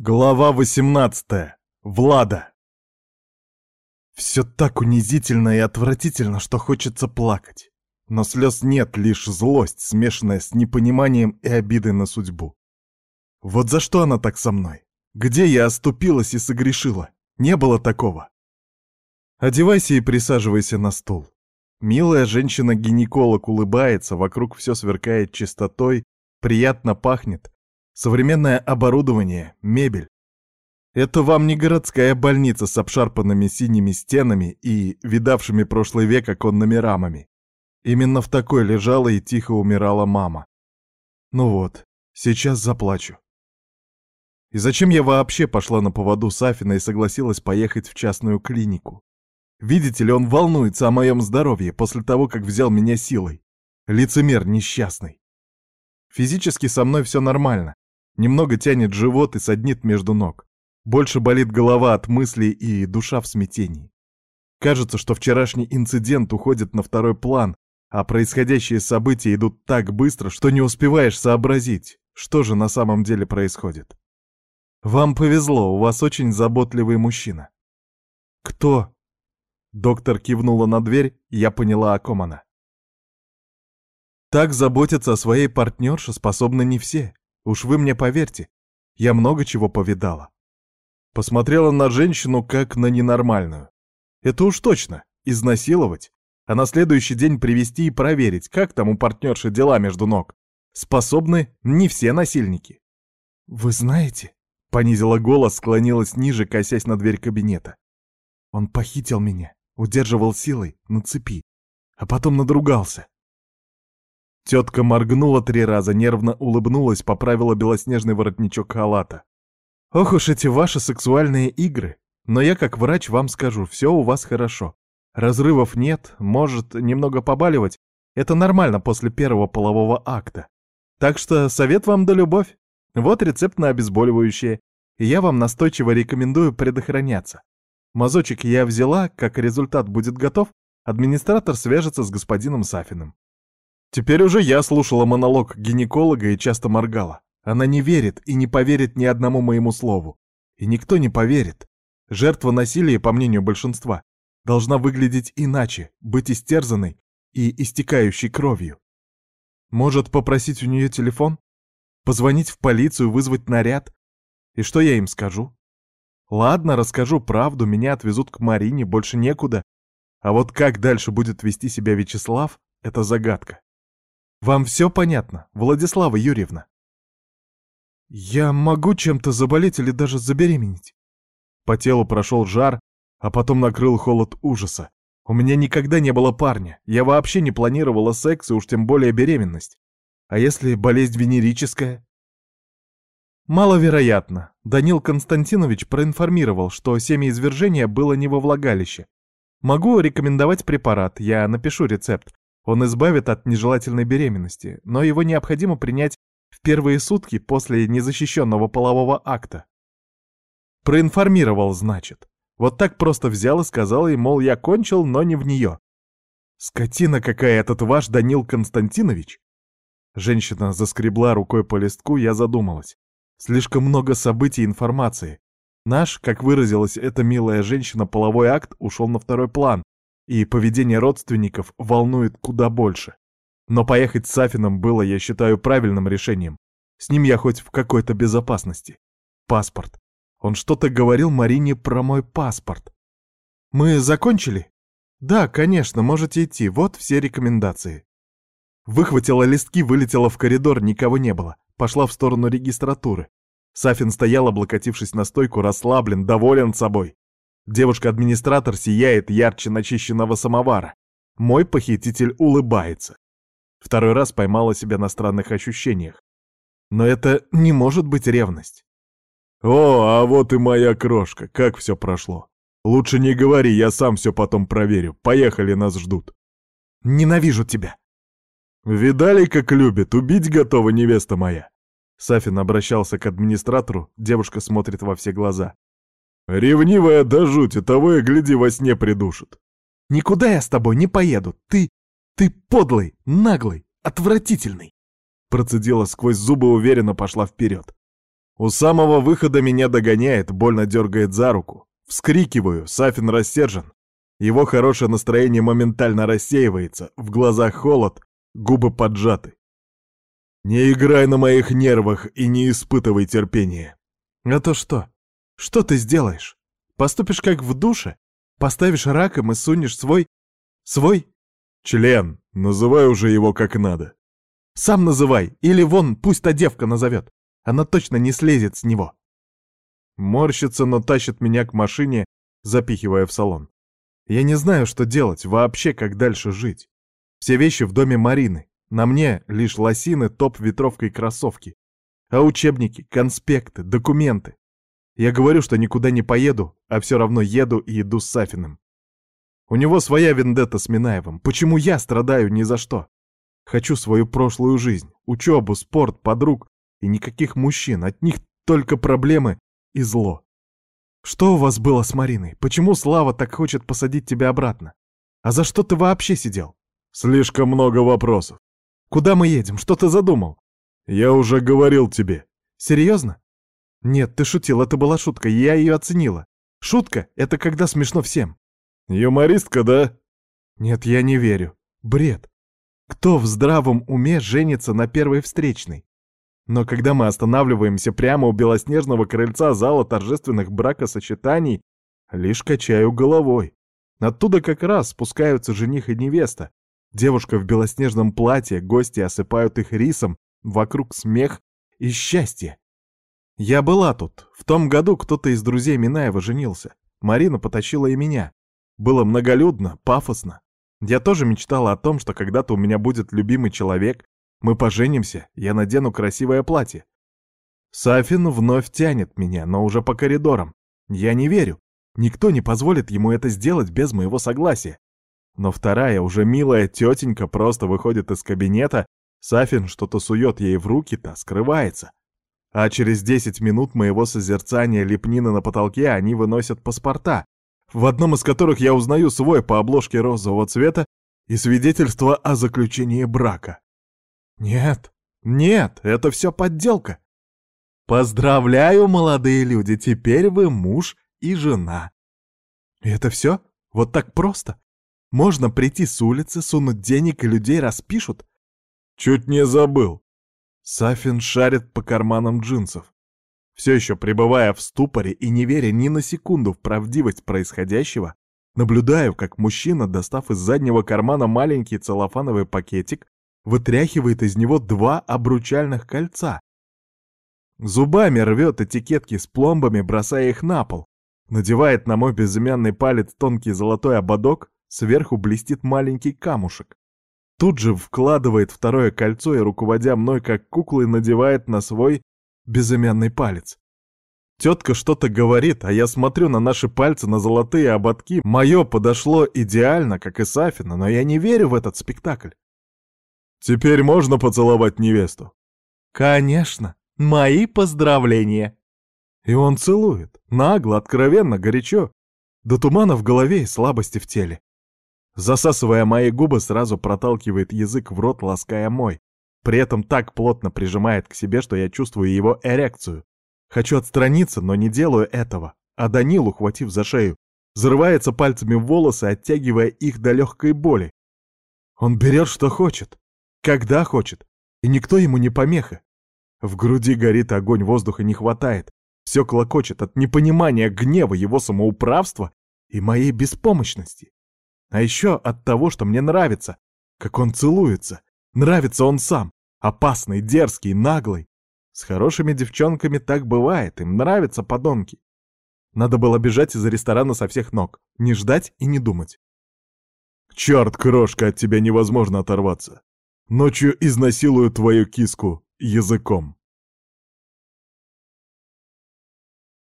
Глава 18. Влада. Все так унизительно и отвратительно, что хочется плакать. Но слез нет, лишь злость, смешанная с непониманием и обидой на судьбу. Вот за что она так со мной? Где я оступилась и согрешила? Не было такого. Одевайся и присаживайся на стул. Милая женщина-гинеколог улыбается, вокруг все сверкает чистотой, приятно пахнет, Современное оборудование, мебель. Это вам не городская больница с обшарпанными синими стенами и видавшими прошлый век оконными рамами. Именно в такой лежала и тихо умирала мама. Ну вот, сейчас заплачу. И зачем я вообще пошла на поводу Сафина и согласилась поехать в частную клинику? Видите ли, он волнуется о моем здоровье после того, как взял меня силой. Лицемер несчастный. Физически со мной все нормально. Немного тянет живот и саднит между ног. Больше болит голова от мыслей и душа в смятении. Кажется, что вчерашний инцидент уходит на второй план, а происходящие события идут так быстро, что не успеваешь сообразить, что же на самом деле происходит. Вам повезло, у вас очень заботливый мужчина. Кто? Доктор кивнула на дверь, я поняла, о ком она. Так заботиться о своей партнерше способны не все. Уж вы мне поверьте, я много чего повидала. Посмотрела на женщину как на ненормальную. Это уж точно, изнасиловать, а на следующий день привести и проверить, как там у партнерши дела между ног. Способны не все насильники. «Вы знаете?» — понизила голос, склонилась ниже, косясь на дверь кабинета. «Он похитил меня, удерживал силой на цепи, а потом надругался. Тетка моргнула три раза, нервно улыбнулась, поправила белоснежный воротничок халата. «Ох уж эти ваши сексуальные игры! Но я как врач вам скажу, все у вас хорошо. Разрывов нет, может немного побаливать. Это нормально после первого полового акта. Так что совет вам да любовь. Вот рецепт на обезболивающее. Я вам настойчиво рекомендую предохраняться. Мазочек я взяла, как результат будет готов, администратор свяжется с господином Сафиным. Теперь уже я слушала монолог гинеколога и часто моргала. Она не верит и не поверит ни одному моему слову. И никто не поверит. Жертва насилия, по мнению большинства, должна выглядеть иначе, быть истерзанной и истекающей кровью. Может, попросить у нее телефон? Позвонить в полицию, вызвать наряд? И что я им скажу? Ладно, расскажу правду, меня отвезут к Марине, больше некуда. А вот как дальше будет вести себя Вячеслав, это загадка. Вам все понятно, Владислава Юрьевна? Я могу чем-то заболеть или даже забеременеть. По телу прошел жар, а потом накрыл холод ужаса. У меня никогда не было парня, я вообще не планировала секс и уж тем более беременность. А если болезнь венерическая? Маловероятно. Данил Константинович проинформировал, что семяизвержение было не во влагалище. Могу рекомендовать препарат, я напишу рецепт. Он избавит от нежелательной беременности, но его необходимо принять в первые сутки после незащищенного полового акта. Проинформировал, значит. Вот так просто взял и сказал ей, мол, я кончил, но не в нее. Скотина какая этот ваш Данил Константинович? Женщина заскребла рукой по листку, я задумалась. Слишком много событий и информации. Наш, как выразилась эта милая женщина, половой акт ушел на второй план, и поведение родственников волнует куда больше. Но поехать с Сафином было, я считаю, правильным решением. С ним я хоть в какой-то безопасности. Паспорт. Он что-то говорил Марине про мой паспорт. Мы закончили? Да, конечно, можете идти. Вот все рекомендации. Выхватила листки, вылетела в коридор, никого не было. Пошла в сторону регистратуры. Сафин стоял, облокотившись на стойку, расслаблен, доволен собой. Девушка-администратор сияет ярче начищенного самовара. Мой похититель улыбается. Второй раз поймала себя на странных ощущениях. Но это не может быть ревность. «О, а вот и моя крошка, как все прошло. Лучше не говори, я сам все потом проверю. Поехали, нас ждут». «Ненавижу тебя». «Видали, как любит, убить готова невеста моя?» Сафин обращался к администратору, девушка смотрит во все глаза. Ревнивая до жути, того и гляди во сне придушит. Никуда я с тобой не поеду. Ты... ты подлый, наглый, отвратительный. Процедила сквозь зубы, уверенно пошла вперед. У самого выхода меня догоняет, больно дергает за руку. Вскрикиваю, Сафин рассержен. Его хорошее настроение моментально рассеивается, в глазах холод, губы поджаты. Не играй на моих нервах и не испытывай терпения. А то что? Что ты сделаешь? Поступишь как в душе? Поставишь раком и сунешь свой... свой... Член, называй уже его как надо. Сам называй, или вон, пусть та девка назовет. Она точно не слезет с него. Морщится, но тащит меня к машине, запихивая в салон. Я не знаю, что делать, вообще как дальше жить. Все вещи в доме Марины. На мне лишь лосины, топ, ветровка и кроссовки. А учебники, конспекты, документы. Я говорю, что никуда не поеду, а все равно еду и иду с Сафиным. У него своя вендетта с Минаевым. Почему я страдаю ни за что? Хочу свою прошлую жизнь, учебу, спорт, подруг и никаких мужчин. От них только проблемы и зло. Что у вас было с Мариной? Почему Слава так хочет посадить тебя обратно? А за что ты вообще сидел? Слишком много вопросов. Куда мы едем? Что ты задумал? Я уже говорил тебе. Серьезно? Нет, ты шутил, это была шутка, я ее оценила. Шутка — это когда смешно всем. Юмористка, да? Нет, я не верю. Бред. Кто в здравом уме женится на первой встречной? Но когда мы останавливаемся прямо у белоснежного крыльца зала торжественных бракосочетаний, лишь качаю головой. Оттуда как раз спускаются жених и невеста. Девушка в белоснежном платье, гости осыпают их рисом, вокруг смех и счастье. Я была тут. В том году кто-то из друзей Минаева женился. Марина потащила и меня. Было многолюдно, пафосно. Я тоже мечтала о том, что когда-то у меня будет любимый человек, мы поженимся, я надену красивое платье. Сафин вновь тянет меня, но уже по коридорам. Я не верю. Никто не позволит ему это сделать без моего согласия. Но вторая, уже милая тетенька просто выходит из кабинета, Сафин что-то сует ей в руки-то, скрывается. А через 10 минут моего созерцания лепнины на потолке они выносят паспорта, в одном из которых я узнаю свой по обложке розового цвета и свидетельство о заключении брака. Нет, нет, это все подделка. Поздравляю, молодые люди, теперь вы муж и жена. И это все? Вот так просто? Можно прийти с улицы, сунуть денег, и людей распишут? Чуть не забыл. Сафин шарит по карманам джинсов. Все еще пребывая в ступоре и не веря ни на секунду в правдивость происходящего, наблюдаю, как мужчина, достав из заднего кармана маленький целлофановый пакетик, вытряхивает из него два обручальных кольца. Зубами рвет этикетки с пломбами, бросая их на пол. Надевает на мой безымянный палец тонкий золотой ободок, сверху блестит маленький камушек. Тут же вкладывает второе кольцо и, руководя мной как куклой, надевает на свой безымянный палец. Тетка что-то говорит, а я смотрю на наши пальцы, на золотые ободки. Мое подошло идеально, как и Сафина, но я не верю в этот спектакль. Теперь можно поцеловать невесту? Конечно. Мои поздравления. И он целует. Нагло, откровенно, горячо. До тумана в голове и слабости в теле. Засасывая мои губы, сразу проталкивает язык в рот, лаская мой. При этом так плотно прижимает к себе, что я чувствую его эрекцию. Хочу отстраниться, но не делаю этого. А Данил, ухватив за шею, взрывается пальцами в волосы, оттягивая их до легкой боли. Он берет, что хочет когда хочет, и никто ему не помеха. В груди горит огонь, воздуха не хватает. Все клокочет от непонимания гнева его самоуправства и моей беспомощности. А еще от того, что мне нравится, как он целуется. Нравится он сам, опасный, дерзкий, наглый. С хорошими девчонками так бывает, им нравятся подонки. Надо было бежать из ресторана со всех ног, не ждать и не думать. Черт, крошка, от тебя невозможно оторваться. Ночью изнасилую твою киску языком.